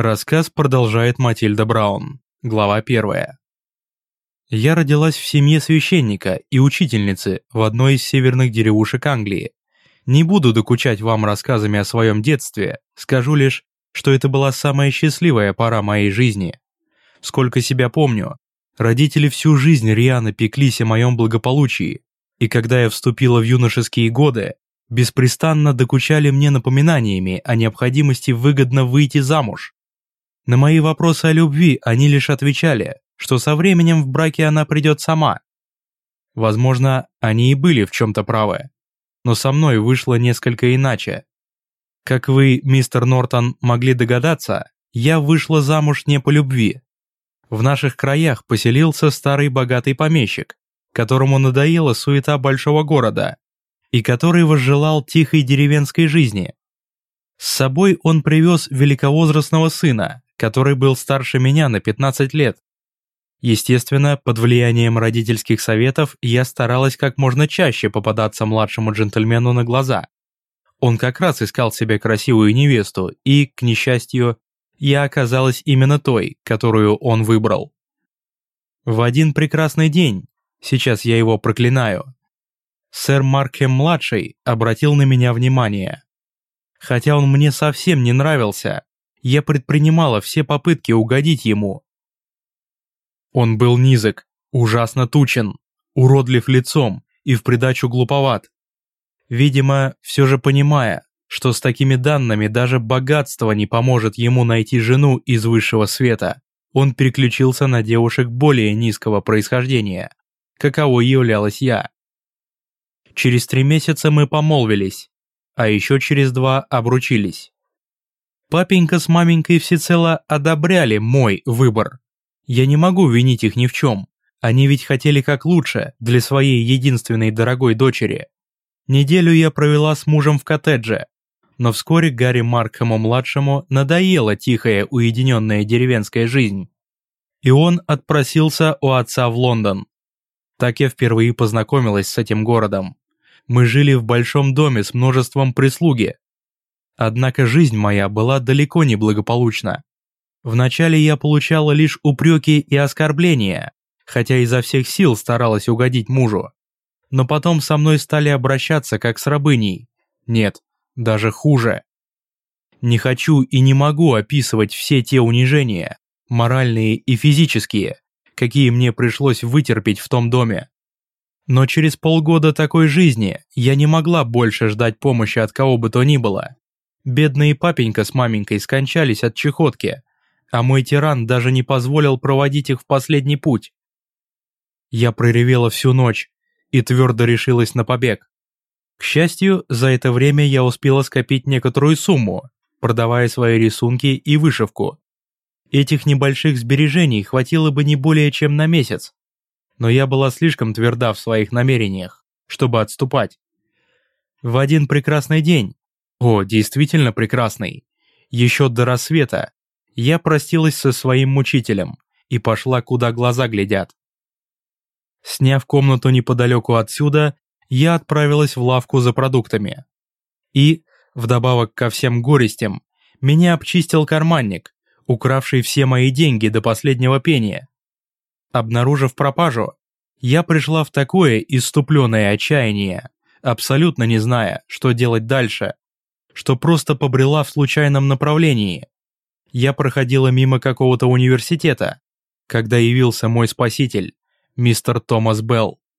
Рассказ продолжает Матильда Браун. Глава первая. Я родилась в семье священника и учительницы в одной из северных деревушек Англии. Не буду докучать вам рассказами о своем детстве, скажу лишь, что это была самая счастливая пора моей жизни. Сколько себя помню, родители всю жизнь рьяно пеклись о моем благополучии, и когда я вступила в юношеские годы, беспрестанно докучали мне напоминаниями о необходимости выгодно выйти замуж. На мои вопросы о любви они лишь отвечали, что со временем в браке она придет сама. Возможно, они и были в чем-то правы, но со мной вышло несколько иначе. Как вы, мистер Нортон, могли догадаться, я вышла замуж не по любви. В наших краях поселился старый богатый помещик, которому надоела суета большого города, и который возжелал тихой деревенской жизни. С собой он привез великовозрастного сына, который был старше меня на 15 лет. Естественно, под влиянием родительских советов я старалась как можно чаще попадаться младшему джентльмену на глаза. Он как раз искал себе красивую невесту, и, к несчастью, я оказалась именно той, которую он выбрал. В один прекрасный день, сейчас я его проклинаю, сэр Маркем-младший обратил на меня внимание. Хотя он мне совсем не нравился, я предпринимала все попытки угодить ему. Он был низок, ужасно тучен, уродлив лицом и в придачу глуповат. Видимо, все же понимая, что с такими данными даже богатство не поможет ему найти жену из высшего света, он переключился на девушек более низкого происхождения, каково являлась я. Через три месяца мы помолвились, а еще через два обручились. Папенька с маменькой всецело одобряли мой выбор. Я не могу винить их ни в чем. Они ведь хотели как лучше для своей единственной дорогой дочери. Неделю я провела с мужем в коттедже, но вскоре Гарри Маркхэму-младшему надоела тихая уединенная деревенская жизнь. И он отпросился у отца в Лондон. Так я впервые познакомилась с этим городом. Мы жили в большом доме с множеством прислуги, Однако жизнь моя была далеко не благополучна. Вначале я получала лишь упреки и оскорбления, хотя изо всех сил старалась угодить мужу. Но потом со мной стали обращаться как с рабыней. Нет, даже хуже. Не хочу и не могу описывать все те унижения, моральные и физические, какие мне пришлось вытерпеть в том доме. Но через полгода такой жизни я не могла больше ждать помощи от кого бы то ни было. Бедные папенька с маменькой скончались от чехотки, а мой тиран даже не позволил проводить их в последний путь. Я проревела всю ночь и твердо решилась на побег. К счастью, за это время я успела скопить некоторую сумму, продавая свои рисунки и вышивку. Этих небольших сбережений хватило бы не более чем на месяц. Но я была слишком тверда в своих намерениях, чтобы отступать. В один прекрасный день о, действительно прекрасный. Еще до рассвета я простилась со своим мучителем и пошла, куда глаза глядят. Сняв комнату неподалеку отсюда, я отправилась в лавку за продуктами. И, вдобавок ко всем горестям, меня обчистил карманник, укравший все мои деньги до последнего пения. Обнаружив пропажу, я пришла в такое иступленное отчаяние, абсолютно не зная, что делать дальше что просто побрела в случайном направлении. Я проходила мимо какого-то университета, когда явился мой спаситель, мистер Томас Белл.